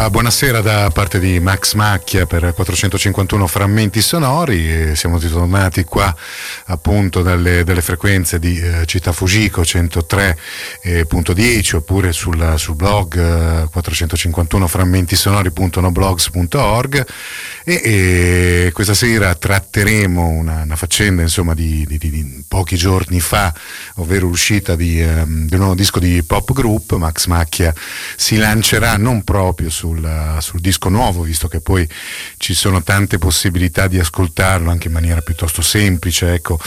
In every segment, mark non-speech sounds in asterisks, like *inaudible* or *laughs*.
Una buonasera da parte di Max Macchia per 451 frammenti sonori. Siamo ritornati qua appunto dalle, dalle frequenze di eh, Città Fujiko 103.10 oppure sul, sul blog eh, 451 frammenti sonori.noblogs.org e, e, questa sera tratteremo una, una faccenda insomma di, di, di, pochi giorni fa, ovvero l'uscita di, um, di un nuovo disco di pop group. Max Macchia si lancerà non proprio sul, sul, disco nuovo, visto che poi ci sono tante possibilità di ascoltarlo anche in maniera piuttosto semplice, ecco.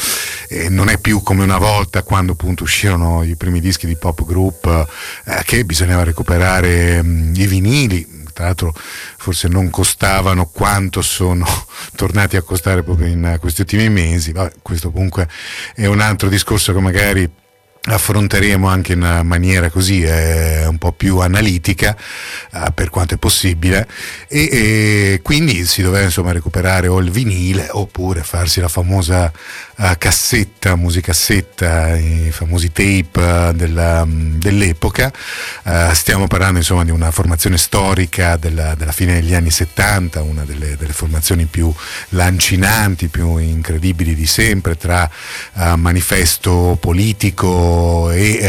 E non è più come una volta quando appunto uscirono i primi dischi di pop group eh, che bisognava recuperare mh, i vinili, tra l'altro forse non costavano quanto sono *laughs* tornati a costare proprio in questi ultimi mesi, Vabbè, questo comunque è un altro discorso che magari affronteremo anche in maniera così eh, un po' più analitica eh, per quanto è possibile. E, e, quindi si doveva insomma recuperare o il vinile oppure farsi la famosa uh, cassetta, musicassetta, i famosi tape uh, della, um, dell'epoca uh, stiamo parlando insomma di una formazione storica della, della fine degli anni 70 una delle, delle, formazioni più lancinanti più incredibili di sempre tra manifesto politico e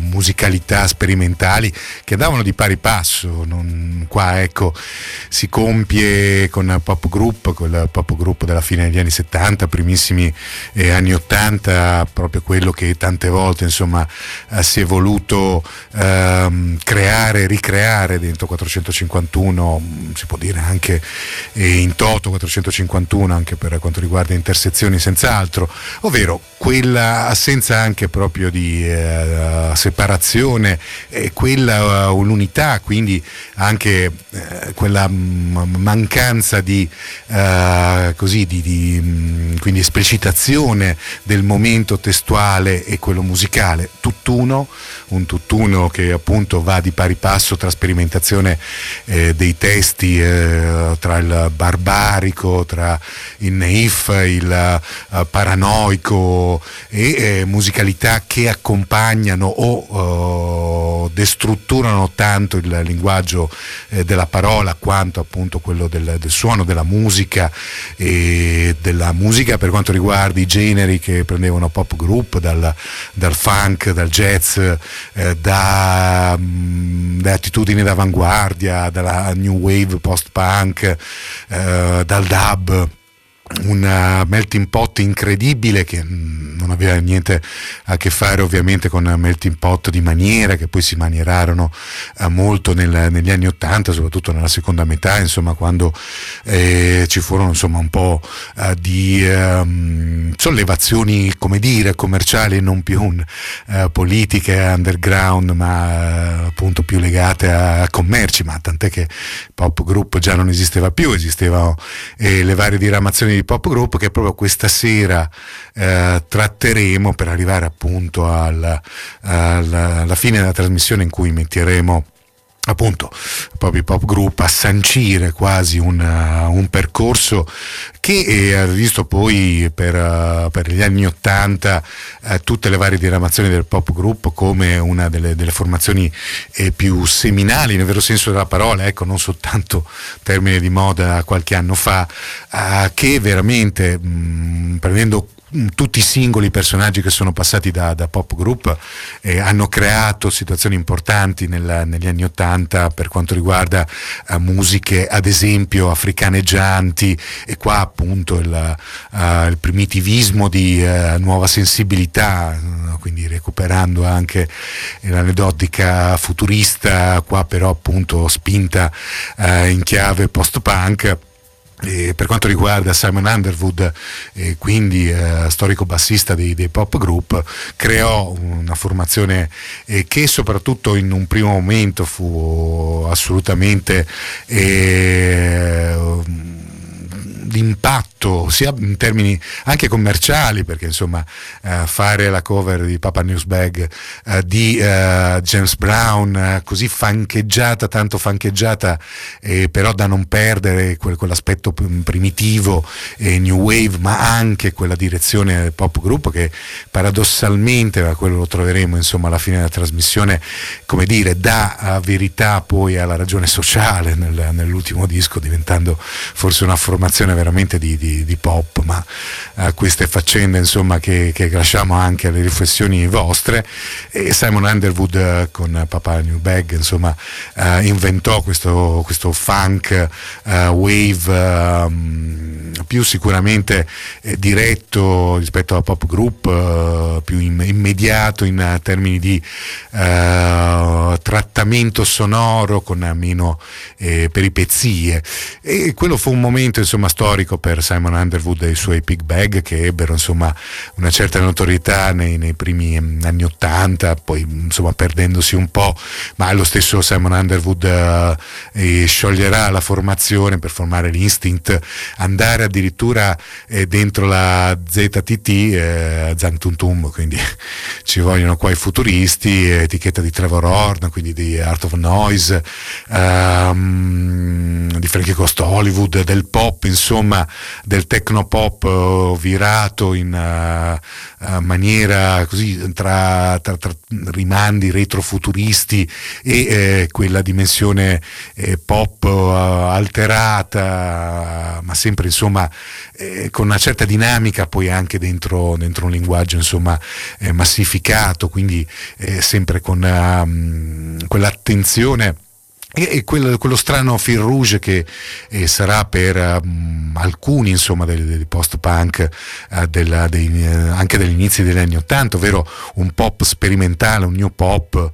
musicalità sperimentali che andavano di pari passo. Non, qua ecco si compie con pop group, con il pop group della fine degli anni 70, primissimi eh, anni 80, proprio quello che tante volte insomma eh, si è voluto ehm, creare, ricreare dentro 451, si può dire anche eh, in toto 451 anche per quanto riguarda intersezioni senz'altro, ovvero quella assenza anche proprio di eh, separazione, eh, quella uh, l'unità, quindi anche eh, quella m- mancanza di, così, di, di mh, quindi esplicitazione del momento testuale e quello musicale, tutt'uno, un tutt'uno che appunto va di pari passo tra sperimentazione eh, dei testi, eh, tra il barbarico, tra il naif, il uh, paranoico e musicalità sonorità che accompagnano o uh, destrutturano tanto il linguaggio eh, della parola quanto appunto quello del, del, suono della musica e della musica per quanto riguarda i generi che prendevano pop group dal, dal funk, dal jazz, eh, da, mh, mm, da, attitudini d'avanguardia, dalla new wave post punk, eh, dal dub un melting pot incredibile che mm, non aveva niente a che fare ovviamente con melting pot di maniera che poi si manierarono eh, molto nel, negli anni Ottanta soprattutto nella seconda metà insomma quando eh, ci furono insomma un po' eh, di ehm, sollevazioni come dire commerciali non più eh, politiche underground ma eh, appunto più legate a, a, commerci ma tant'è che pop group già non esisteva più esistevano eh, le varie diramazioni di pop group che proprio questa sera eh, tratteremo per arrivare appunto alla, alla, alla fine della trasmissione in cui metteremo appunto proprio pop group a sancire quasi un, uh, un percorso che eh, ha visto poi per, uh, per gli anni Ottanta uh, tutte le varie diramazioni del pop group come una delle, delle formazioni eh, più seminali nel vero senso della parola, ecco non soltanto termine di moda qualche anno fa, che veramente mh, mm, prendendo tutti i singoli personaggi che sono passati da, da pop group eh, hanno creato situazioni importanti nel, negli anni Ottanta per quanto riguarda eh, musiche ad esempio africaneggianti e qua appunto il, uh, il primitivismo di uh, nuova sensibilità quindi recuperando anche l'aneddotica futurista qua però appunto spinta uh, in chiave post-punk e per quanto riguarda Simon Underwood, eh, quindi eh, storico bassista dei, dei, pop group, creò una formazione eh, che soprattutto in un primo momento fu assolutamente eh, d'impatto sia in termini anche commerciali perché insomma eh, fare la cover di Papa Newsbag eh, di eh, James Brown eh, così fancheggiata tanto fancheggiata però da non perdere quel, quell'aspetto primitivo e new wave ma anche quella direzione pop group che paradossalmente ma quello lo troveremo insomma alla fine della trasmissione come dire dà verità poi alla ragione sociale nel, nell'ultimo disco diventando forse una formazione veramente di, di, di pop, ma uh, queste faccende insomma, che, che, lasciamo anche alle riflessioni vostre. E Simon Underwood uh, con Papa New Bag insomma, uh, inventò questo, questo funk wave um, più sicuramente eh, diretto rispetto alla pop group, più in, immediato in termini di trattamento sonoro con meno eh, peripezie. E quello fu un momento insomma, storico per Simon Underwood e i suoi Pig Bag che ebbero insomma, una certa notorietà nei, nei primi mm, anni Ottanta, poi insomma, perdendosi un po', ma lo stesso Simon Underwood eh, scioglierà la formazione per formare l'Instinct, andare addirittura eh, dentro la ZTT, eh, Zang Tum Tum, quindi *laughs* ci vogliono qua i futuristi, etichetta di Trevor Horn, quindi di Art of Noise, um, di Frankie Costa Hollywood, del pop, insomma, del tecnopop uh, virato in uh, uh, maniera così tra, tra, tra, rimandi retrofuturisti e eh, quella dimensione eh, pop alterata, ma sempre insomma eh, con una certa dinamica poi anche dentro, dentro un linguaggio insomma massificato, quindi sempre con um, quell'attenzione e, quello, quello, strano fil rouge che eh, sarà per um, alcuni insomma dei, dei post-punk uh, della, dei, uh, anche degli inizi degli anni Ottanta, ovvero un pop sperimentale, un new pop,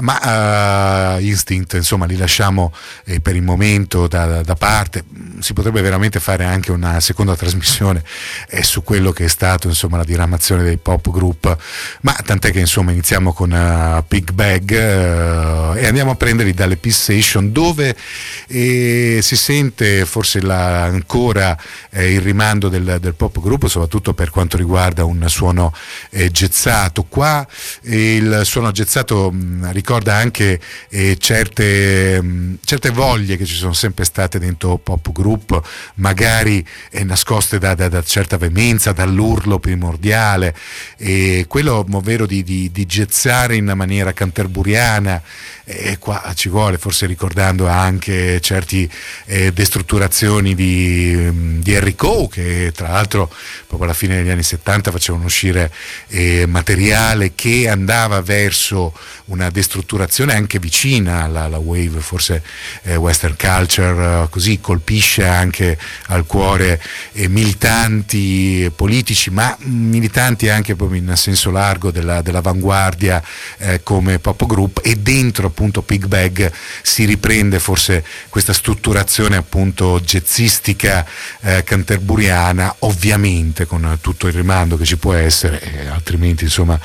ma uh, Instinct insomma li lasciamo eh, per il momento da, da, parte, si potrebbe veramente fare anche una seconda trasmissione eh, su quello che è stato insomma la diramazione dei pop group, ma tant'è che insomma iniziamo con Big Bag e andiamo a prenderli dalle Peace Station dove eh, si sente forse la, ancora il rimando del, del, pop gruppo soprattutto per quanto riguarda un suono gezzato. Qua il suono gezzato mh, ricorda anche eh, certe, mh, certe, voglie che ci sono sempre state dentro pop group magari eh, nascoste da, da, da, certa veemenza dall'urlo primordiale. E quello ovvero di, di, di gezzare in maniera canterburiana e qua ci vuole forse ricordando anche certe eh, destrutturazioni di, di Enrico che tra l'altro proprio alla fine degli anni 70 facevano uscire eh, materiale che andava verso una destrutturazione anche vicina alla, alla wave, forse eh, western culture, eh, così colpisce anche al cuore eh, militanti politici, ma militanti anche in senso largo della, dell'avanguardia eh, come pop group e dentro appunto Pig Bag si riprende forse questa strutturazione appunto jazzistica eh, canterburiana, ovviamente con tutto il rimando che ci può essere, eh, altrimenti insomma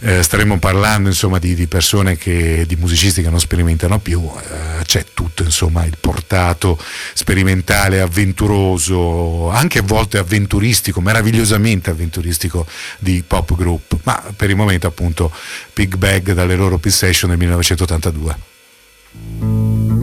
eh, staremmo parlando insomma di, di, persone che, di musicisti che non sperimentano più, eh, c'è tutto insomma il portato sperimentale, avventuroso, anche a volte avventuristico, meravigliosamente avventuristico di pop group, ma per il momento appunto Big Bag dalle loro Peace Session del 1982.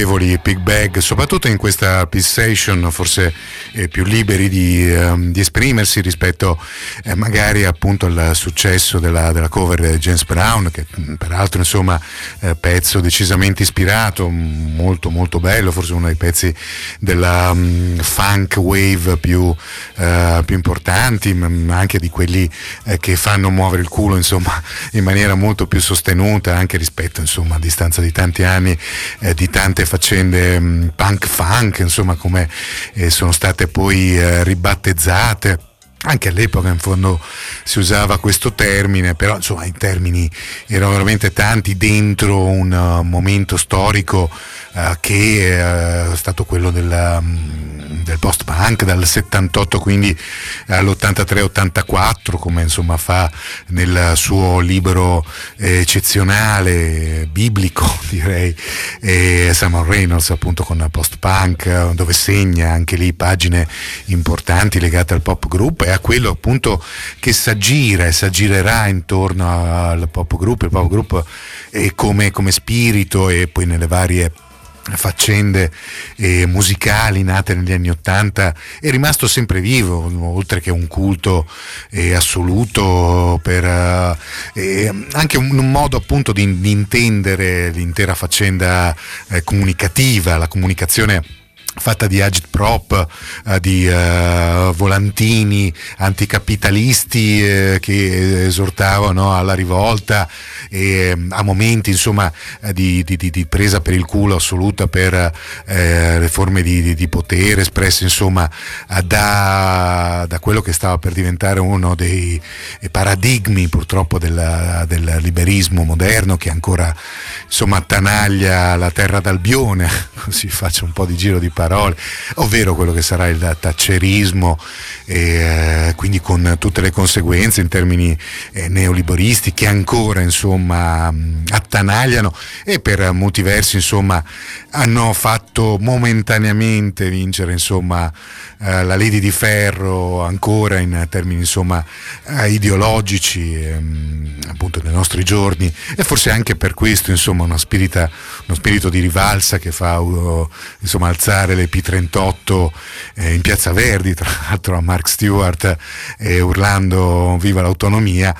Notevoli Pig Bag, soprattutto in questa Session, forse eh, più liberi di, um, di esprimersi rispetto eh, magari appunto al successo della, della, cover di James Brown, che mm, peraltro insomma eh, pezzo decisamente ispirato, molto molto bello, forse uno dei pezzi della um, funk wave più, uh, più importanti, anche di quelli eh, che fanno muovere il culo insomma in maniera molto più sostenuta anche rispetto insomma a distanza di tanti anni eh, di tante faccende mh, mm, punk funk insomma come eh, sono state poi eh, ribattezzate. Anche all'epoca in fondo si usava questo termine, però insomma i termini erano veramente tanti dentro un uh, momento storico uh, che uh, è stato quello del, um, del post-punk dal 78 quindi all'83-84 come insomma fa nel suo libro eh, eccezionale, biblico *laughs* direi, eh, Simon Reynolds appunto con post-punk dove segna anche lì pagine importanti legate al pop group a quello appunto che si aggira e si aggirerà intorno al pop group, il pop group eh, come, come spirito e poi nelle varie faccende eh, musicali nate negli anni Ottanta è rimasto sempre vivo, oltre che un culto eh, assoluto per eh, anche un, un, modo appunto di, di intendere l'intera faccenda eh, comunicativa, la comunicazione fatta di agitprop, eh, di eh, volantini anticapitalisti eh, che esortavano alla rivolta e mm, a momenti insomma di, di, di, presa per il culo assoluta per le forme di, potere espresse insomma da, da, quello che stava per diventare uno dei paradigmi purtroppo del, del liberismo moderno che ancora insomma attanaglia la terra d'Albione, *laughs* così faccio un po' di giro di parole parole, ovvero quello che sarà il taccerismo, eh, quindi con tutte le conseguenze in termini eh, neoliberisti che ancora insomma attanagliano e per molti versi insomma hanno fatto momentaneamente vincere insomma eh, la Lady di Ferro ancora in termini insomma eh, ideologici ehm, appunto nei nostri giorni. E forse anche per questo insomma uno spirito, uno spirito di rivalsa che fa uh, insomma alzare le P38 eh, in Piazza Verdi tra l'altro a Mark Stewart eh, urlando viva l'autonomia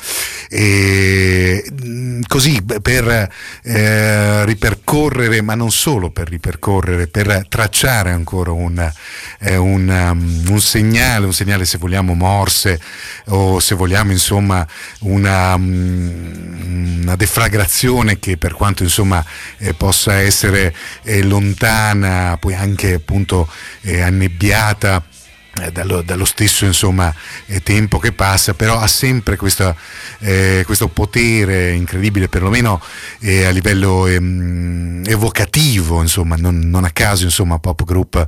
e mm, così per eh, ripercorrere ma non solo per ripercorrere per tracciare ancora un, eh, un, um, un segnale un segnale se vogliamo morse o se vogliamo insomma una, um, una deflagrazione che per quanto insomma eh, possa essere eh, lontana poi anche appunto eh, annebbiata dallo, dallo, stesso insomma, eh, tempo che passa, però ha sempre questa, eh, questo potere incredibile, perlomeno eh, a livello ehm, evocativo, insomma, non, non, a caso insomma, pop group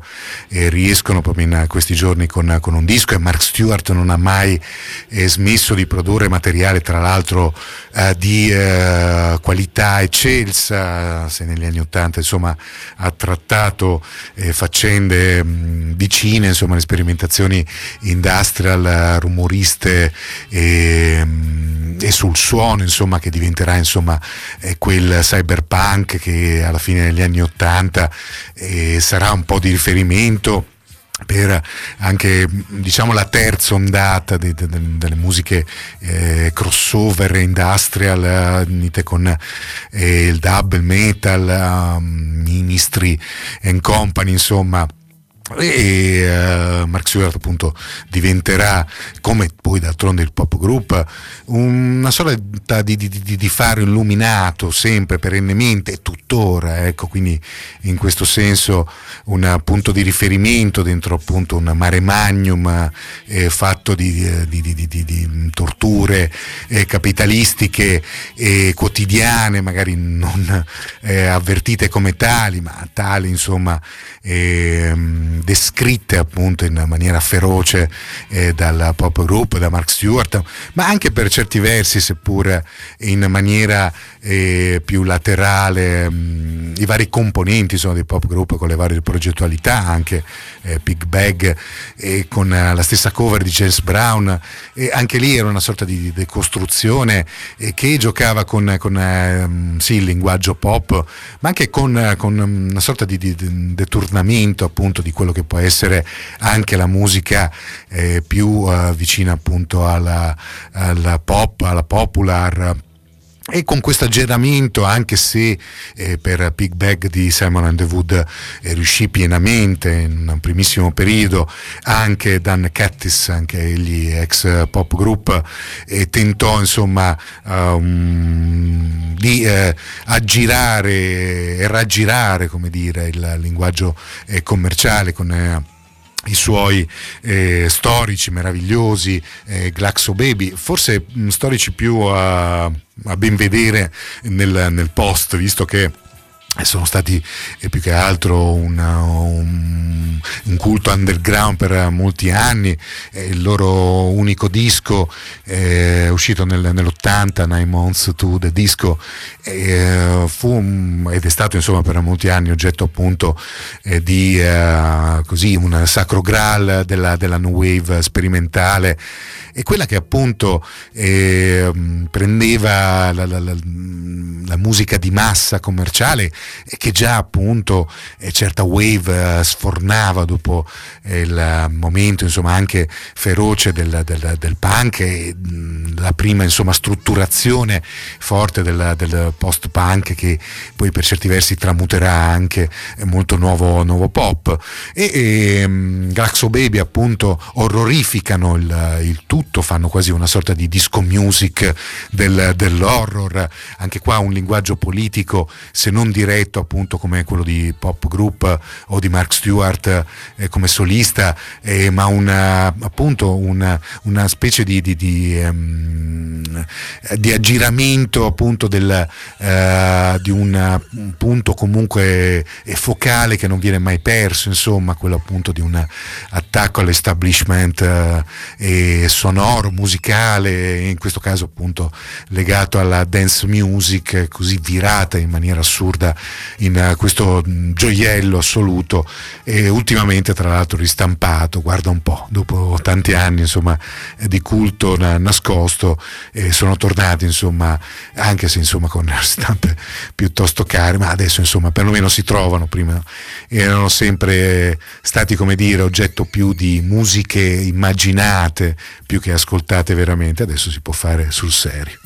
eh, riescono proprio in questi giorni con, con, un disco e Mark Stewart non ha mai eh, smesso di produrre materiale, tra l'altro di qualità eccelsa, se negli anni Ottanta ha trattato faccende mh, vicine insomma, all'esperimentazione sperimentazioni industrial, rumoriste e, e sul suono, insomma, che diventerà insomma, quel cyberpunk che alla fine degli anni Ottanta eh, sarà un po' di riferimento per anche diciamo la terza ondata de, de, de, delle musiche eh, crossover industrial unite con eh, il dub, il metal, um, Ministry and Company insomma e uh, Mark Stewart appunto diventerà come poi d'altronde il pop group una sorta di, di, di, di faro illuminato sempre perennemente e tuttora ecco quindi in questo senso un punto di riferimento dentro appunto un mare magnum eh, fatto di, di torture eh, capitalistiche e quotidiane magari non eh, avvertite come tali ma tali insomma ehm, descritte appunto in maniera feroce eh, dal pop group, da Mark Stewart, ma anche per certi versi, seppur in maniera più laterale, mh, mm, i vari componenti sono dei pop group con le varie progettualità, anche eh, Big Bag e con eh, la stessa cover di James Brown, e anche lì era una sorta di decostruzione costruzione che giocava con, con eh, sì, il linguaggio pop, ma anche con, con una sorta di, di, di, deturnamento appunto di quello che può essere anche la musica eh, più eh, vicina appunto alla, alla pop, alla popular e con questo aggiramento, anche se eh, per Big Bag di Simon and the Wood eh, riuscì pienamente in un primissimo periodo, anche Dan Cattis, anche egli ex pop group, eh, tentò insomma um, di eh, aggirare e raggirare come dire, il linguaggio eh, commerciale con eh, i suoi eh, storici meravigliosi, eh, Glaxo Baby, forse mh, storici più a, a ben vedere nel, nel post, visto che sono stati eh, più che altro una, un, un, culto underground per molti anni, il loro unico disco eh, uscito nel, nell'80, Nine Months to the Disco, eh, fu ed è stato insomma per molti anni oggetto appunto eh, di eh, così, un sacro graal della, della new wave sperimentale e quella che appunto prendeva la, la, la, la musica di massa commerciale e che già appunto eh, certa wave eh, sfornava dopo eh, il momento insomma anche feroce del, del, del punk e mh, la prima insomma strutturazione forte del, del post-punk che poi per certi versi tramuterà anche molto nuovo, nuovo pop. E, e mh, Glaxo Baby appunto orrorificano il, il, tutto fanno quasi una sorta di disco music del, dell'horror. Anche qua un linguaggio politico se non diretto appunto come quello di Pop Group o di Mark Stewart eh, come solista, eh, ma una, appunto una, una specie di, di, di, um, di aggiramento appunto del, uh, di un, un, punto comunque focale che non viene mai perso, insomma, quello appunto di un attacco all'establishment uh, sonoro, musicale, in questo caso appunto legato alla dance music così virata in maniera assurda in uh, questo mm, gioiello assoluto. E ultimamente tra l'altro ristampato, guarda un po', dopo tanti anni insomma, di culto na- nascosto eh, sono tornati insomma, anche se insomma con stampe *laughs* piuttosto care, ma adesso insomma perlomeno si trovano, prima erano sempre stati come dire oggetto più di musiche immaginate più che ascoltate veramente, adesso si può fare sul serio.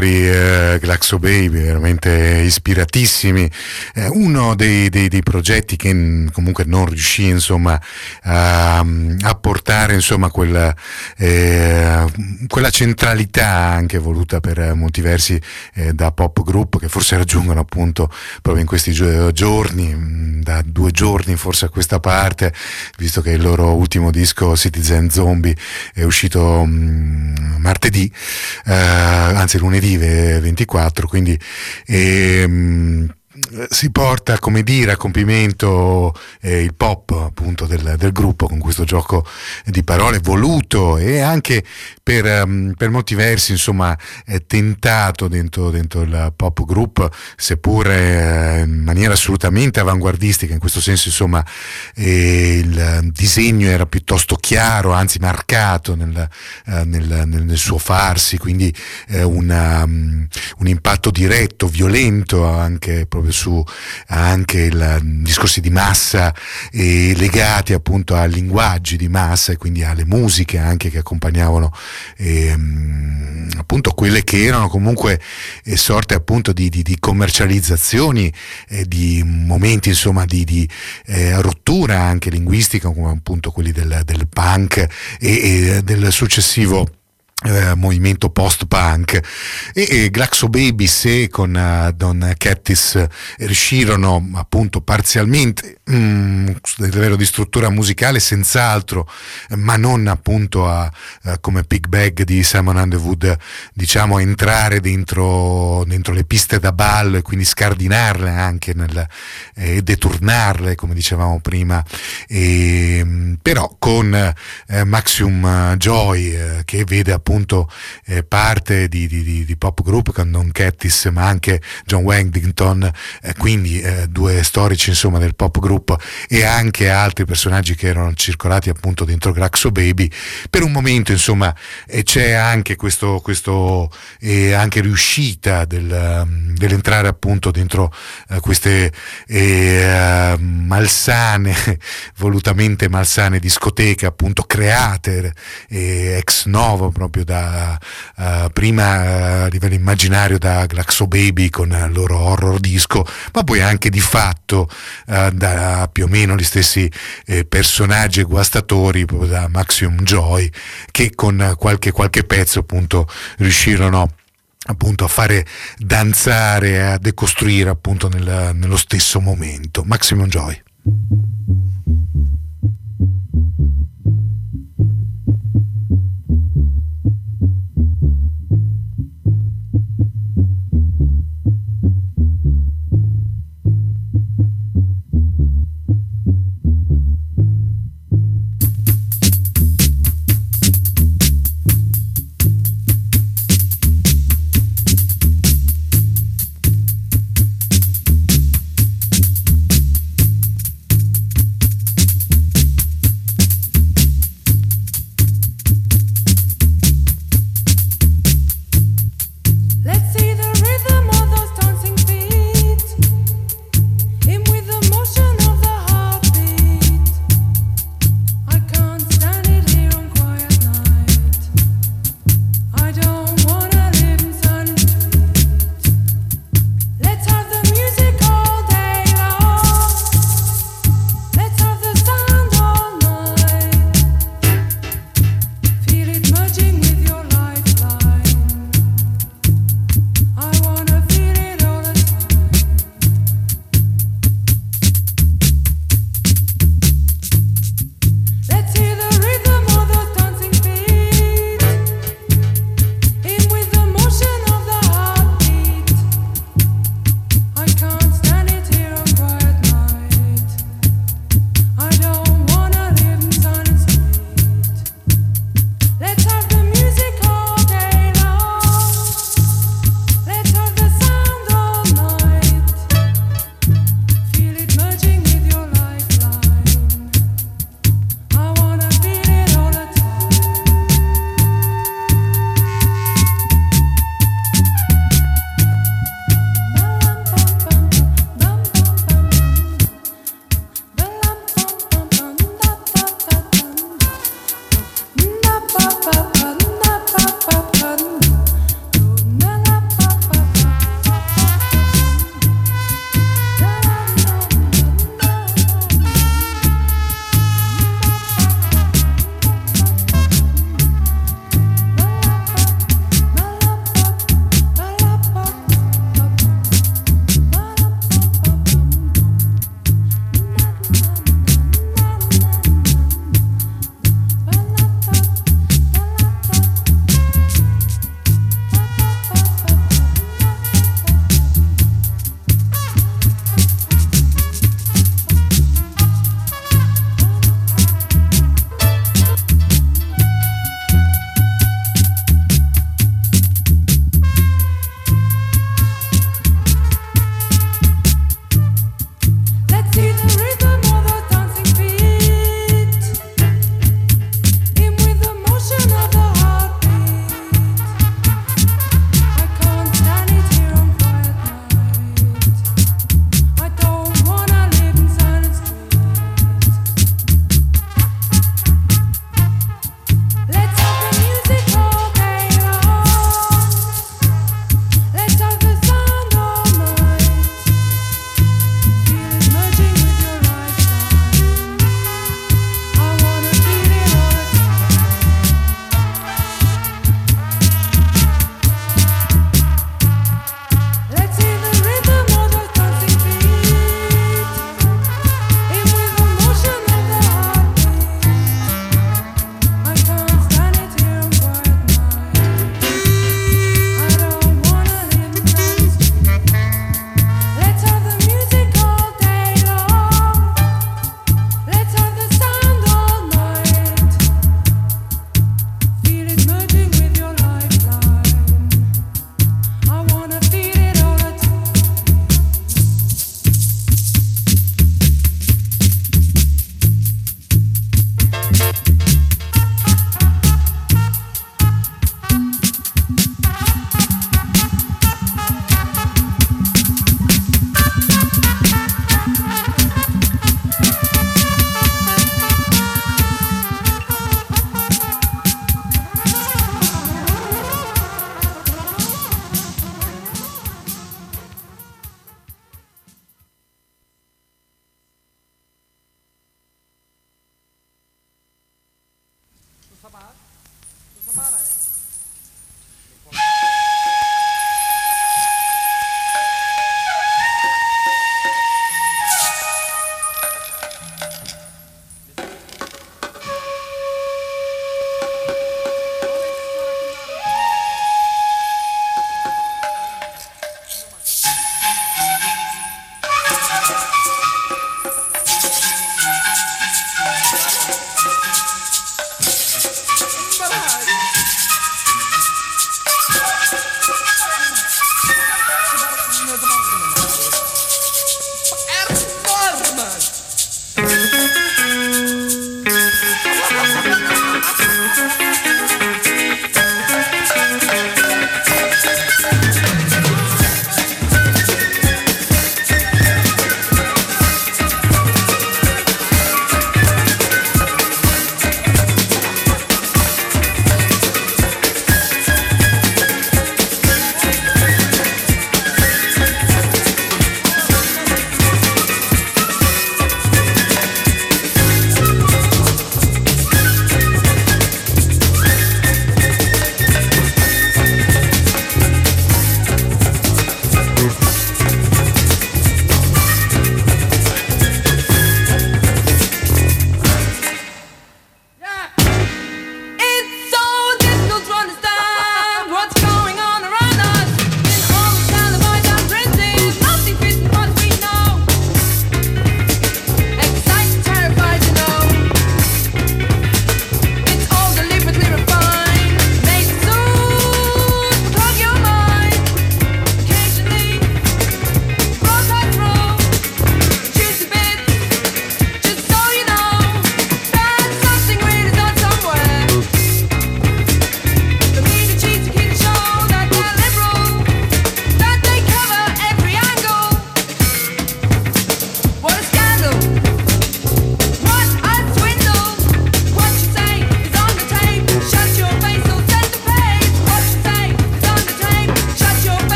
Spettacolari, eh, Glaxo Baby, veramente ispiratissimi. Eh, uno dei, dei, dei, progetti che comunque non riuscì insomma, a, a, portare insomma, quella, eh, quella, centralità anche voluta per molti versi eh, da pop group che forse raggiungono appunto proprio in questi giorni, mm, da due giorni forse a questa parte, visto che il loro ultimo disco Citizen Zombie è uscito mh, mm, martedì eh, anzi lunedì 24, quindi ehm, si porta come dire a compimento eh, il pop appunto del, del, gruppo con questo gioco di parole voluto e anche per, um, per molti versi insomma tentato dentro, dentro il pop group seppure eh, in maniera assolutamente avanguardistica in questo senso insomma eh, il disegno era piuttosto chiaro anzi marcato nel, eh, nel, nel suo farsi quindi eh, una, um, un impatto diretto violento anche proprio su anche il, discorsi di massa eh, legati appunto a linguaggi di massa e quindi alle musiche anche che accompagnavano eh, appunto quelle che erano comunque eh, sorte appunto di, di, di commercializzazioni, di momenti insomma di, di eh, rottura anche linguistica come appunto quelli del, del punk e, e del successivo eh, movimento post-punk. E, e Glaxo Baby se con uh, Don Cattis riuscirono appunto parzialmente mm, a livello di struttura musicale senz'altro ma non appunto a, uh, come Big Bag di Simon Underwood diciamo a entrare dentro, dentro le piste da ballo e quindi scardinarle anche nel, e eh, deturnarle come dicevamo prima. E, mm, però con eh, Maximum Joy eh, che vede appunto appunto eh, parte di, di, di, pop group con Don Cattis ma anche John Wangington, eh, quindi eh, due storici insomma del pop group e anche altri personaggi che erano circolati appunto dentro Graxo Baby. Per un momento insomma eh, c'è anche questo, questo eh, anche riuscita del, um, dell'entrare appunto dentro uh, queste malsane, volutamente malsane discoteche appunto create ex novo proprio proprio da uh, prima a livello immaginario da Glaxo Baby con il loro horror disco, ma poi anche di fatto uh, da più o meno gli stessi eh, personaggi guastatori, da Maximum Joy, che con qualche, qualche pezzo appunto riuscirono appunto a fare danzare, a decostruire appunto nel, nello stesso momento. Maximum Joy.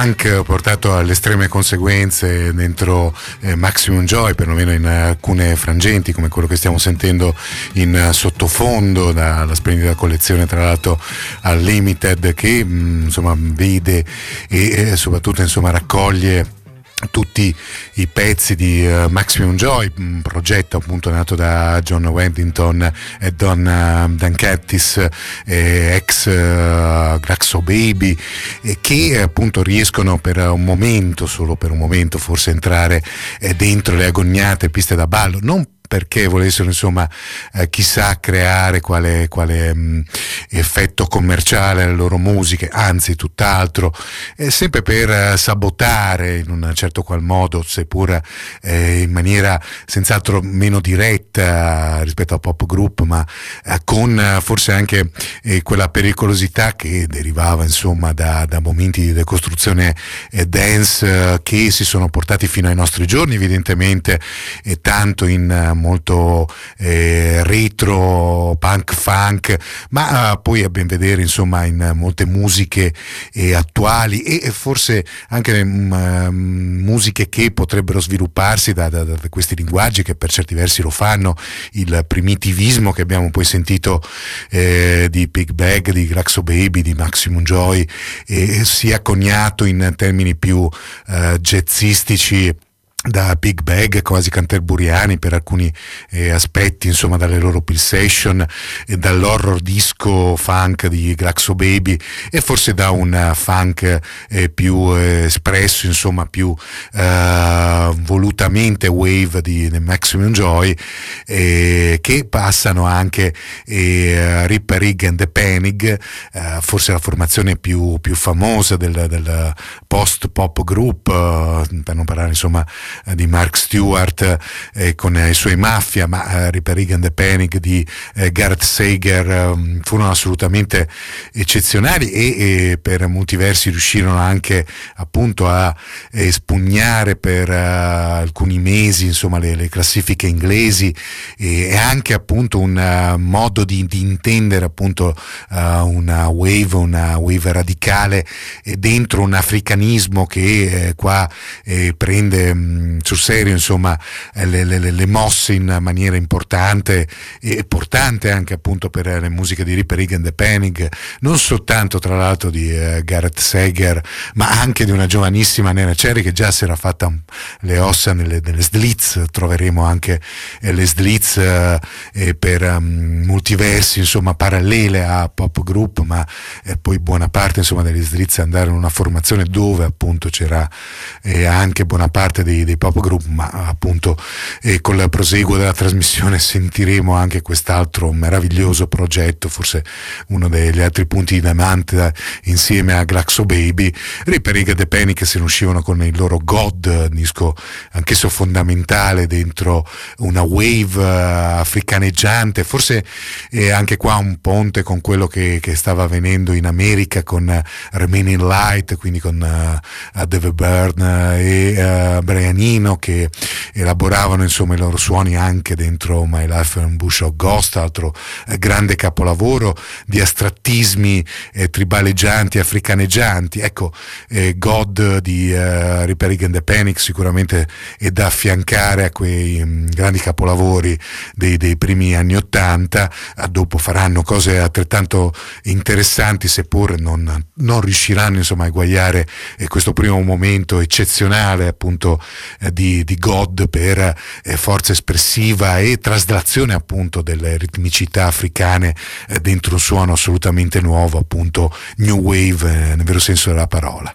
Funk portato alle estreme conseguenze dentro eh, Maximum Joy, perlomeno in alcune frangenti, come quello che stiamo sentendo in sottofondo dalla splendida collezione tra l'altro al Limited che mh, mm, insomma vede e eh, soprattutto insomma raccoglie tutti i pezzi di uh, Maximum Joy, un progetto appunto nato da John Weddington e Don uh, Dan eh, ex uh, Graxo Baby, eh, che appunto riescono per un momento, solo per un momento forse entrare eh, dentro le agognate piste da ballo, non perché volessero insomma eh, chissà creare quale, quale mh, mm, effetto commerciale alle loro musiche, anzi tutt'altro, eh, sempre per eh, sabotare in un certo qual modo, seppur eh, in maniera senz'altro meno diretta rispetto a pop group, ma eh, con eh, forse anche quella pericolosità che derivava insomma da, da momenti di decostruzione dance che si sono portati fino ai nostri giorni evidentemente tanto in molto eh, retro, punk, funk, ma uh, poi a ben vedere insomma in molte musiche eh, attuali e, forse anche um, musiche che potrebbero svilupparsi da, da, da, questi linguaggi che per certi versi lo fanno, il primitivismo che abbiamo poi sentito eh, di Big Bag, di Glaxo Baby, di Maximum Joy, sia coniato in termini più uh, jazzistici da big bag quasi canterburiani per alcuni eh, aspetti insomma dalle loro pulsation e dall'horror disco funk di Glaxo Baby e forse da un funk eh, più eh, espresso insomma più eh, volutamente wave di Maximum Joy eh, che passano anche eh, Rip Rig and the Panic forse la formazione più, più famosa del, del post pop group per non parlare insomma eh, di Mark Stewart eh, con i suoi Mafia, ma eh, Ripper Regan The Panic di eh, Gareth Sager ehm, furono assolutamente eccezionali e, e, per molti versi riuscirono anche appunto a espugnare per alcuni mesi insomma, le, le, classifiche inglesi e, e, anche appunto un modo di, di intendere appunto una wave, una wave radicale dentro un africanismo che qua prende mh, mm, sul serio insomma, eh, le, le, le, mosse in maniera importante e portante anche appunto per le musiche di Ripper Regan The Panic, non soltanto tra l'altro di uh, Gareth Seger, ma anche di una giovanissima Nena Cherry che già si era fatta le ossa nelle, nelle slitz, troveremo anche eh, le slitz eh, per um, multiversi insomma parallele a pop group, ma eh, poi buona parte insomma delle slitz andare in una formazione dove appunto c'era eh, anche buona parte dei, dei pop group, ma appunto eh, il proseguo della trasmissione sentiremo anche quest'altro meraviglioso progetto, forse uno degli altri punti di diamante insieme a Glaxo Baby, Ripper Rig The se ne uscivano con il loro God, disco anch'esso fondamentale dentro una wave uh, africaneggiante, forse eh, anche qua un ponte con quello che, che stava avvenendo in America con Remaining Light, quindi con uh, Dave Byrne e uh, Brian Nino che elaboravano insomma i loro suoni anche dentro My Life in Bush of Ghost, altro eh, grande capolavoro di astrattismi eh, tribaleggianti, africaneggianti. Ecco, eh, God di eh, Repairing and the Panic sicuramente è da affiancare a quei mh, mm, grandi capolavori dei, dei, primi anni Ottanta, dopo faranno cose altrettanto interessanti seppur non, non riusciranno insomma a eguagliare eh, questo primo momento eccezionale appunto di, di, God per eh, forza espressiva e traslazione appunto delle ritmicità africane eh, dentro un suono assolutamente nuovo, appunto New Wave eh, nel vero senso della parola.